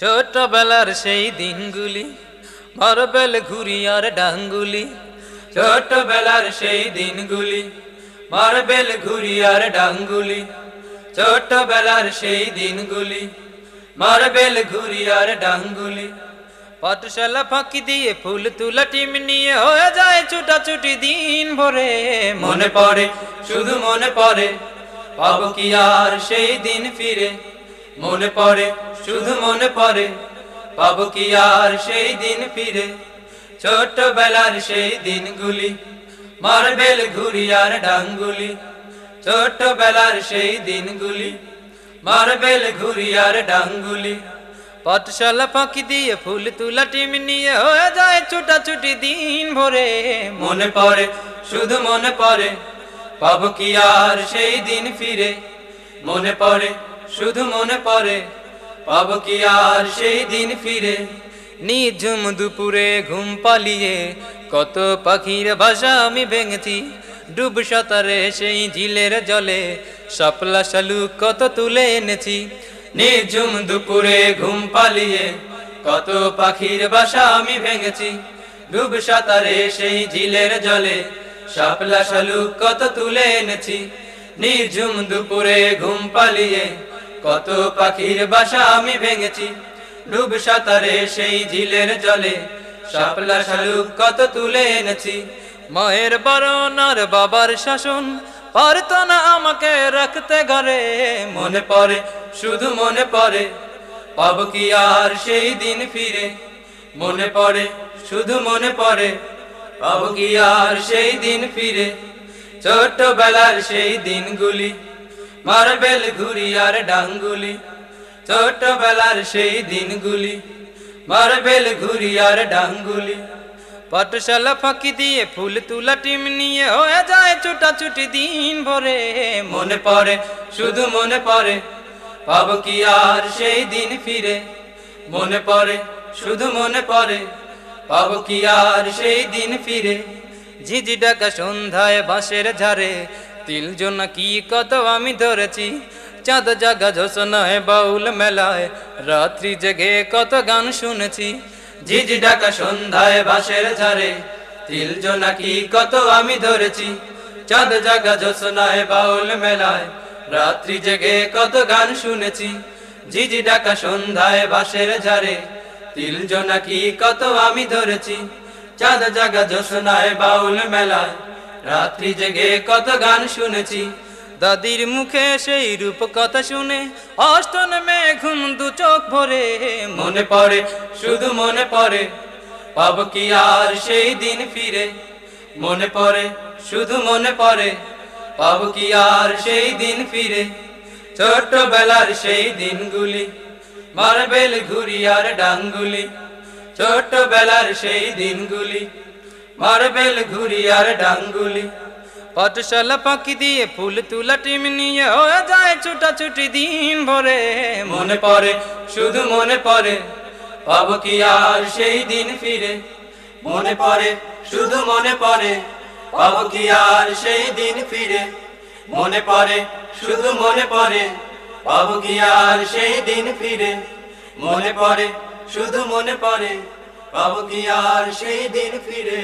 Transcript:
ছোটবেলার সেই দিনগুলি মারবেল ঘুরি আর ডাঙ্গুলি। ছোটবেলার সেই দিনগুলি মারবেল ঘুরি আর ডাঙ্গুলি। ছোটবেলার সেই দিনগুলি মারবেল ঘুরি আর ডাঙ্গুলি। পাঠশালা ফাঁকি দিয়ে ফুল তুলা টিম নিয়ে হয়ে যায় ছুটাছুটি দিন ভরে। মনে পড়ে, শুধু মনে পড়ে, পাবো কি আর সেই দিন ফিরে? মনে পড়ে, শুধু মনে পড়ে। পাবো কি আর সেই দিন ফিরে? ছোটবেলার সেই দিনগুলি, মারবেল ঘুরি আর ডাঙ্গুলি। ছোটবেলার সেই দিনগুলি, মারবেল ঘুরি আর ডাঙ্গুলি। পাঠশালা ফাঁকি দিয়ে ফুল তুলা টিম নিয়ে হয়ে যায় ছুটাছুটি দিন ভরে। মনে পড়ে, শুধু মনে পড়ে, পাবো কি আর সেই দিন ফিরে? মনে পড়ে শুধু মনে পড়ে, পাব কি আর সেই দিন ফিরে। নিঝুম দুপুরে ঘুম পালিয়ে কত পাখির ভাষা আমি ভেঙেছি। ডুব সাঁতারে সেই ঝিলের জলে সাপলা শালুক কত তুলে এনেছি। নিঝুম দুপুরে ঘুম পালিয়ে কত পাখির বাসা আমি ভেঙেছি। ডুব সাঁতারে সেই ঝিলের জলে শাপলা শালুক কত তুলে এনেছি। নিঝুম দুপুরে ঘুম পালিয়ে কত পাখির বাসা আমি ভেঙেছি। ডুব সাঁতারে সেই ঝিলের জলে, শাপলা শালুক কত তুলে এনেছি। মায়ের বারণ বাবার শাসন, পারত না আমাকে রাখতে ঘরে। মনে পড়ে, শুধু মনে পড়ে, পাবো কি আর সেই দিন ফিরে। মনে পড়ে, শুধু মনে পড়ে, পাবো কি আর সেই দিন ফিরে। ছোটবেলার সেই দিনগুলি মারবেল ঘুরি আর ডাঙ্গুলি, ছোটবেলার সেই দিনগুলি। মারবেল ঘুরি আর ডাঙ্গুলি পাঠশালা ফাঁকি দিয়ে ফুল তুলা টিম নিয়ে হয়ে যায় ছুটাছুটি দিন ভরে। মনে পড়ে, শুধু মনে পড়ে, পাবো কি আর সেই দিন ফিরে। মনে পড়ে, শুধু মনে পড়ে, পাবো কি আর সেই দিন ফিরে। ঝিঝি ডাকা সন্ধ্যায় বাঁশের ঝাড়ে তিল জোনা কি কত আমি ধরেছি? চাঁদ জাগা ঝোসনায় বাউল মেলায়, রাত্রি জেগে কত গান শুনেছি। ঝিঝি ডাকা সন্ধ্যায় বাঁশের ঝাড়ে তিল জোনা কি কত আমি ধরেছি? চাঁদ জাগা ঝোসনায় বাউল মেলায়, রাত্রি জেগে কত গান শুনেছি। ঝিঝি ডাকা সন্ধ্যায় বাঁশের ঝাড়ে তিল জোনা কি কত আমি ধরেছি? চাঁদ জাগা ঝোসনায় বাউল মেলায় রাত্রি জেগে কত গান শুনেছি। দাদির মুখে সেই রূপ কথা শুনে অষ্টন ঘুম দু চোখ ভরে মনে পড়ে, শুধু মনে পড়ে, পাবো কি আর সেই দিন ফিরে। মনে পড়ে, শুধু মনে পড়ে, পাবো কি আর সেই দিন ফিরে। ছোটবেলার সেই দিনগুলি, মারবেল ঘুরি আর ডাঙ্গুলি ছোটবেলার সেই দিনগুলি মারবেল ঘুরি আর ডাঙ্গুলি। পাঠশালা পাখি দিয়ে ফুল তুলা টিম নিয়ে হয়ে যায় ছুটাছুটি দিন ভরে। মনে পড়ে, শুধু মনে পড়ে, পাবো কি আর সেই দিন ফিরে। মনে পড়ে, শুধু মনে পড়ে, পাবো কি আর সেই দিন ফিরে। মনে পড়ে, শুধু মনে পড়ে, পাবো কি আর সেই দিন ফিরে। মনে পড়ে, শুধু মনে পড়ে পাবো কি আর সেই দিন ফিরে?